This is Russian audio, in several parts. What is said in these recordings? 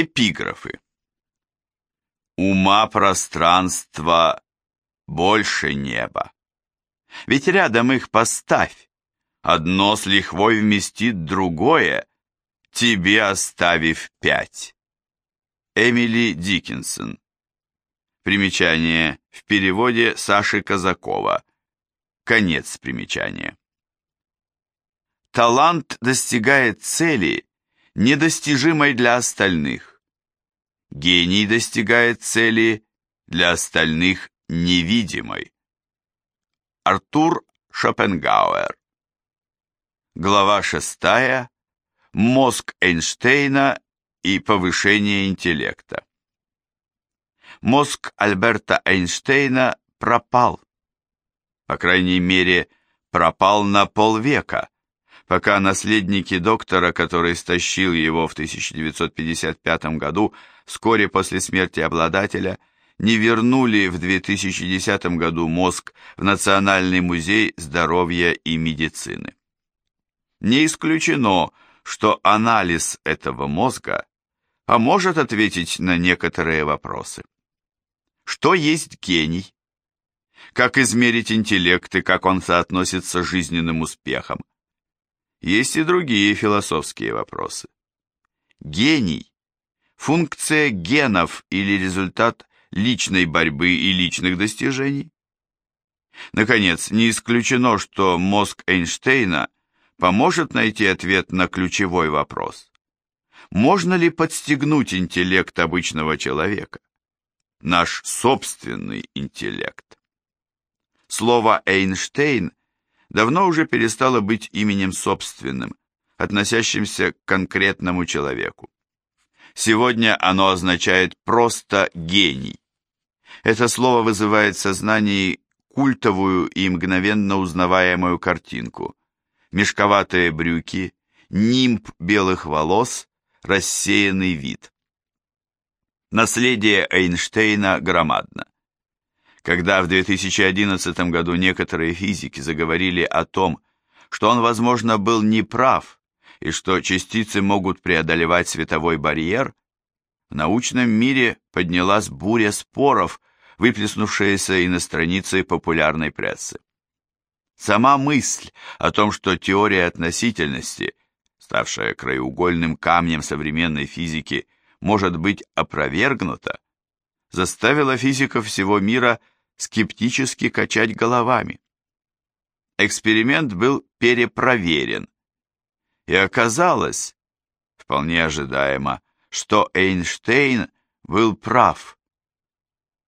Эпиграфы. Ума пространства больше неба. Ведь рядом их поставь. Одно с лихвой вместит другое, тебе оставив пять. Эмили Диккенсон. Примечание в переводе Саши Казакова. Конец примечания. Талант достигает цели, недостижимой для остальных. Гений достигает цели, для остальных невидимой. Артур Шопенгауэр. Глава шестая. Мозг Эйнштейна и повышение интеллекта. Мозг Альберта Эйнштейна пропал. По крайней мере, пропал на полвека, пока наследники доктора, который стащил его в 1955 году, вскоре после смерти обладателя, не вернули в 2010 году мозг в Национальный музей здоровья и медицины. Не исключено, что анализ этого мозга поможет ответить на некоторые вопросы. Что есть гений? Как измерить интеллект и как он соотносится с жизненным успехом? Есть и другие философские вопросы. Гений – функция генов или результат личной борьбы и личных достижений? Наконец, не исключено, что мозг Эйнштейна поможет найти ответ на ключевой вопрос. Можно ли подстегнуть интеллект обычного человека? Наш собственный интеллект. Слово «Эйнштейн» давно уже перестало быть именем собственным, относящимся к конкретному человеку. Сегодня оно означает просто «гений». Это слово вызывает в сознании культовую и мгновенно узнаваемую картинку. Мешковатые брюки, нимб белых волос, рассеянный вид. Наследие Эйнштейна громадно. Когда в 2011 году некоторые физики заговорили о том, что он, возможно, был неправ, и что частицы могут преодолевать световой барьер, в научном мире поднялась буря споров, выплеснувшаяся и на странице популярной прессы. Сама мысль о том, что теория относительности, ставшая краеугольным камнем современной физики, может быть опровергнута, заставила физиков всего мира скептически качать головами. Эксперимент был перепроверен, и оказалось, вполне ожидаемо, что Эйнштейн был прав.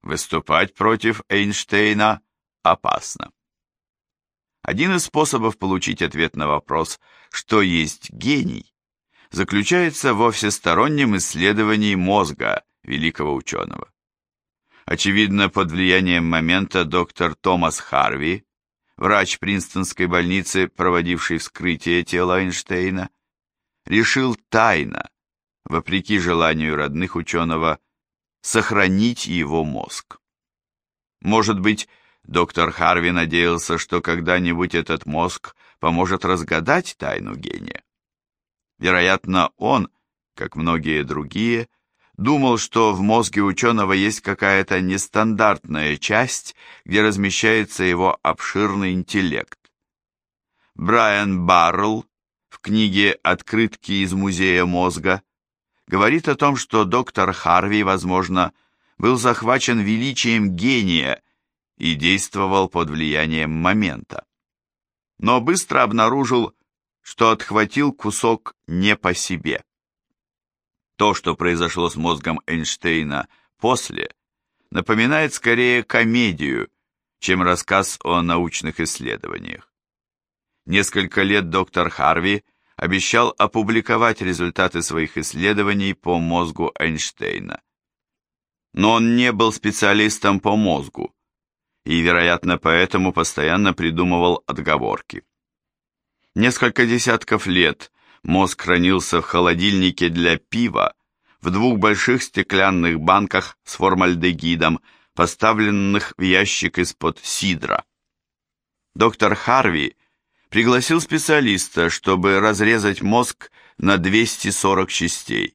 Выступать против Эйнштейна опасно. Один из способов получить ответ на вопрос, что есть гений, заключается во всестороннем исследовании мозга великого ученого. Очевидно, под влиянием момента доктор Томас Харви врач Принстонской больницы, проводивший вскрытие тела Эйнштейна, решил тайно, вопреки желанию родных ученого, сохранить его мозг. Может быть, доктор Харви надеялся, что когда-нибудь этот мозг поможет разгадать тайну гения. Вероятно, он, как многие другие, думал, что в мозге ученого есть какая-то нестандартная часть, где размещается его обширный интеллект. Брайан Баррелл в книге «Открытки из музея мозга» говорит о том, что доктор Харви, возможно, был захвачен величием гения и действовал под влиянием момента. Но быстро обнаружил, что отхватил кусок не по себе. То, что произошло с мозгом Эйнштейна после, напоминает скорее комедию, чем рассказ о научных исследованиях. Несколько лет доктор Харви обещал опубликовать результаты своих исследований по мозгу Эйнштейна. Но он не был специалистом по мозгу и, вероятно, поэтому постоянно придумывал отговорки. Несколько десятков лет Мозг хранился в холодильнике для пива в двух больших стеклянных банках с формальдегидом, поставленных в ящик из-под сидра. Доктор Харви пригласил специалиста, чтобы разрезать мозг на 240 частей,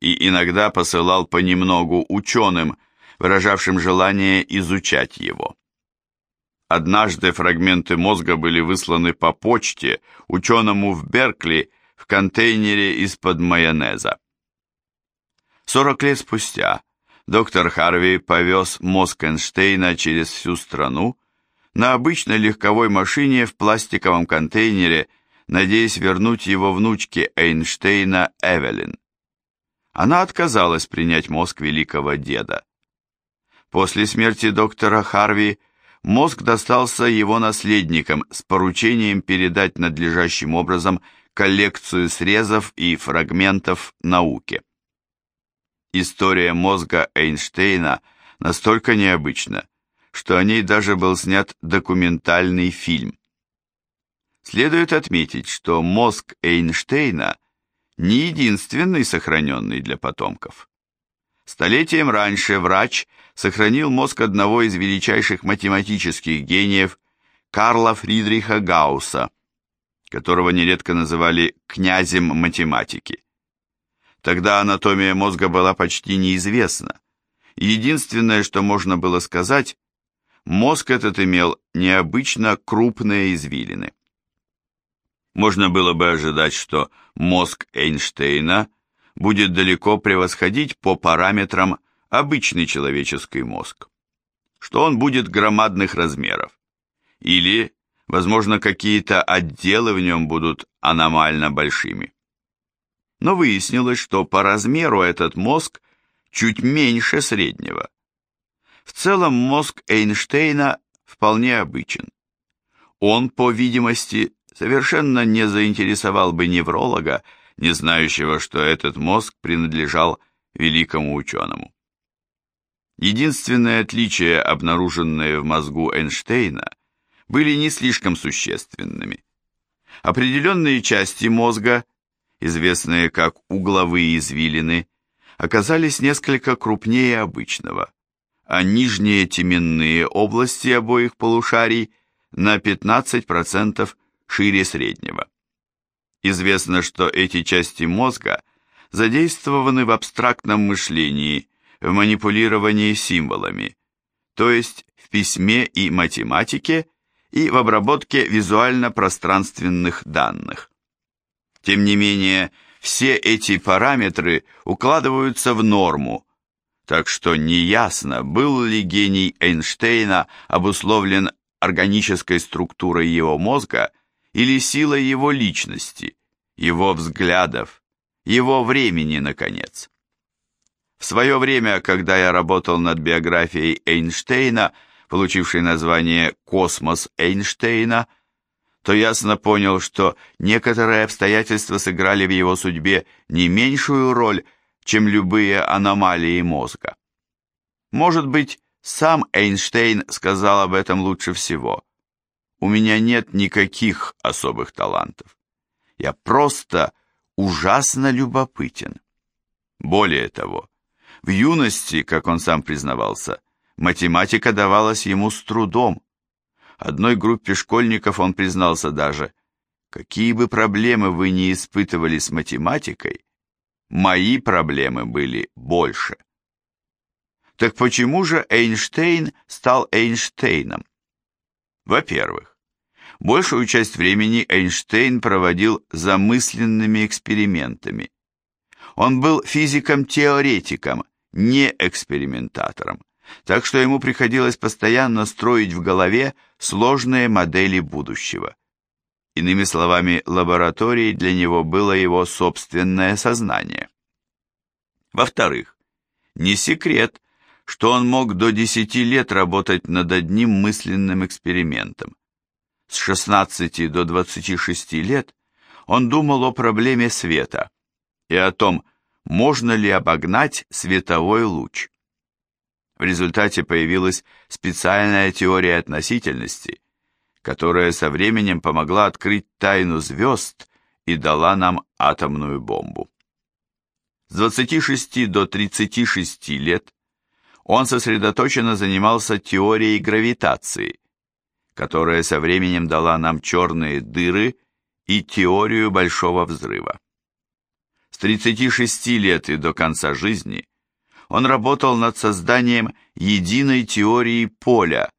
и иногда посылал понемногу ученым, выражавшим желание изучать его. Однажды фрагменты мозга были высланы по почте ученому в Беркли в контейнере из-под майонеза. 40 лет спустя доктор Харви повез мозг Эйнштейна через всю страну на обычной легковой машине в пластиковом контейнере, надеясь вернуть его внучке Эйнштейна Эвелин. Она отказалась принять мозг великого деда. После смерти доктора Харви мозг достался его наследникам с поручением передать надлежащим образом коллекцию срезов и фрагментов науке. История мозга Эйнштейна настолько необычна, что о ней даже был снят документальный фильм. Следует отметить, что мозг Эйнштейна не единственный сохраненный для потомков. Столетием раньше врач сохранил мозг одного из величайших математических гениев Карла Фридриха Гаусса, которого нередко называли «князем математики». Тогда анатомия мозга была почти неизвестна. Единственное, что можно было сказать, мозг этот имел необычно крупные извилины. Можно было бы ожидать, что мозг Эйнштейна будет далеко превосходить по параметрам обычный человеческий мозг, что он будет громадных размеров, или, возможно, какие-то отделы в нем будут аномально большими. Но выяснилось, что по размеру этот мозг чуть меньше среднего. В целом мозг Эйнштейна вполне обычен. Он, по видимости, совершенно не заинтересовал бы невролога, не знающего, что этот мозг принадлежал великому ученому. Единственные отличия, обнаруженные в мозгу Эйнштейна, были не слишком существенными. Определенные части мозга, известные как угловые извилины, оказались несколько крупнее обычного, а нижние теменные области обоих полушарий на 15% шире среднего. Известно, что эти части мозга задействованы в абстрактном мышлении, в манипулировании символами, то есть в письме и математике и в обработке визуально-пространственных данных. Тем не менее, все эти параметры укладываются в норму, так что неясно, был ли гений Эйнштейна обусловлен органической структурой его мозга или силой его личности, его взглядов, его времени, наконец. В свое время, когда я работал над биографией Эйнштейна, получившей название «Космос Эйнштейна», то ясно понял, что некоторые обстоятельства сыграли в его судьбе не меньшую роль, чем любые аномалии мозга. Может быть, сам Эйнштейн сказал об этом лучше всего. У меня нет никаких особых талантов. Я просто ужасно любопытен. Более того, в юности, как он сам признавался, математика давалась ему с трудом. Одной группе школьников он признался даже, какие бы проблемы вы ни испытывали с математикой, мои проблемы были больше. Так почему же Эйнштейн стал Эйнштейном? Во-первых, большую часть времени Эйнштейн проводил замысленными экспериментами. Он был физиком-теоретиком, не экспериментатором, так что ему приходилось постоянно строить в голове сложные модели будущего. Иными словами, лабораторией для него было его собственное сознание. Во-вторых, не секрет, что он мог до 10 лет работать над одним мысленным экспериментом. С 16 до 26 лет он думал о проблеме света и о том, можно ли обогнать световой луч. В результате появилась специальная теория относительности, которая со временем помогла открыть тайну звезд и дала нам атомную бомбу. С 26 до 36 лет он сосредоточенно занимался теорией гравитации, которая со временем дала нам черные дыры и теорию Большого Взрыва. С 36 лет и до конца жизни он работал над созданием единой теории поля,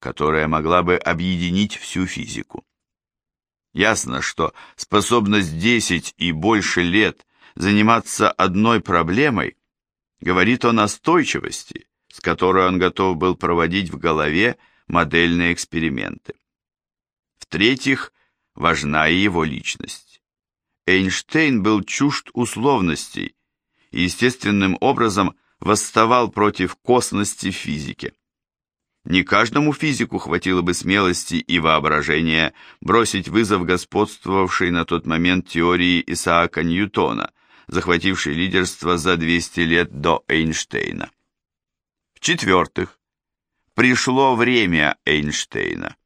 которая могла бы объединить всю физику. Ясно, что способность 10 и больше лет заниматься одной проблемой говорит о настойчивости, с которой он готов был проводить в голове модельные эксперименты. В-третьих, важна и его личность. Эйнштейн был чужд условностей и естественным образом восставал против косности в физике. Не каждому физику хватило бы смелости и воображения бросить вызов господствовавшей на тот момент теории Исаака Ньютона, захватившей лидерство за 200 лет до Эйнштейна. В-четвертых, пришло время Эйнштейна.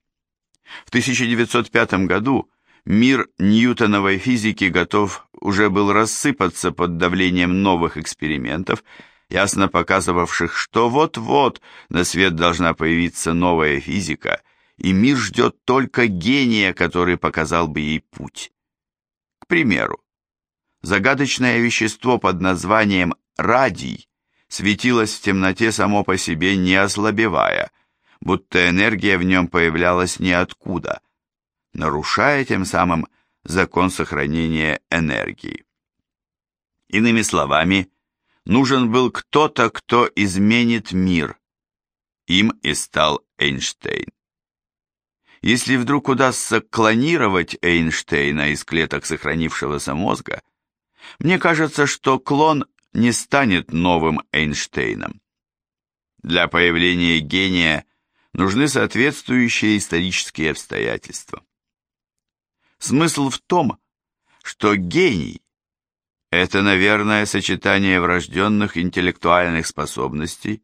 В 1905 году мир ньютоновой физики готов уже был рассыпаться под давлением новых экспериментов, ясно показывавших, что вот-вот на свет должна появиться новая физика, и мир ждет только гения, который показал бы ей путь. К примеру, загадочное вещество под названием радий светилось в темноте само по себе, не ослабевая, будто энергия в нем появлялась ниоткуда, нарушая тем самым закон сохранения энергии. Иными словами, Нужен был кто-то, кто изменит мир. Им и стал Эйнштейн. Если вдруг удастся клонировать Эйнштейна из клеток сохранившегося мозга, мне кажется, что клон не станет новым Эйнштейном. Для появления гения нужны соответствующие исторические обстоятельства. Смысл в том, что гений это, наверное, сочетание врожденных интеллектуальных способностей,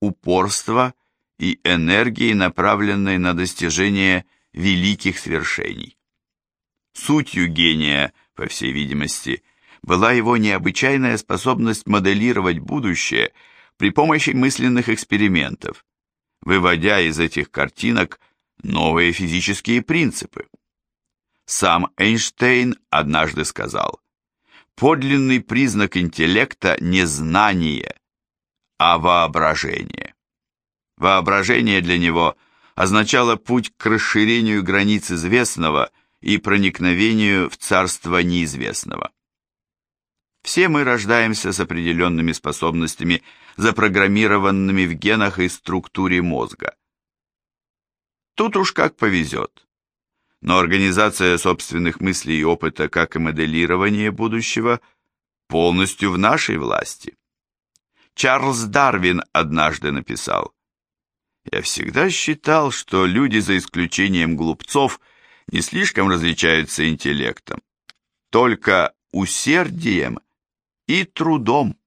упорства и энергии, направленной на достижение великих свершений. Сутью гения, по всей видимости, была его необычайная способность моделировать будущее при помощи мысленных экспериментов, выводя из этих картинок новые физические принципы. Сам Эйнштейн однажды сказал, Подлинный признак интеллекта не знание, а воображение. Воображение для него означало путь к расширению границ известного и проникновению в царство неизвестного. Все мы рождаемся с определенными способностями, запрограммированными в генах и структуре мозга. Тут уж как повезет но организация собственных мыслей и опыта, как и моделирование будущего, полностью в нашей власти. Чарльз Дарвин однажды написал, «Я всегда считал, что люди, за исключением глупцов, не слишком различаются интеллектом, только усердием и трудом».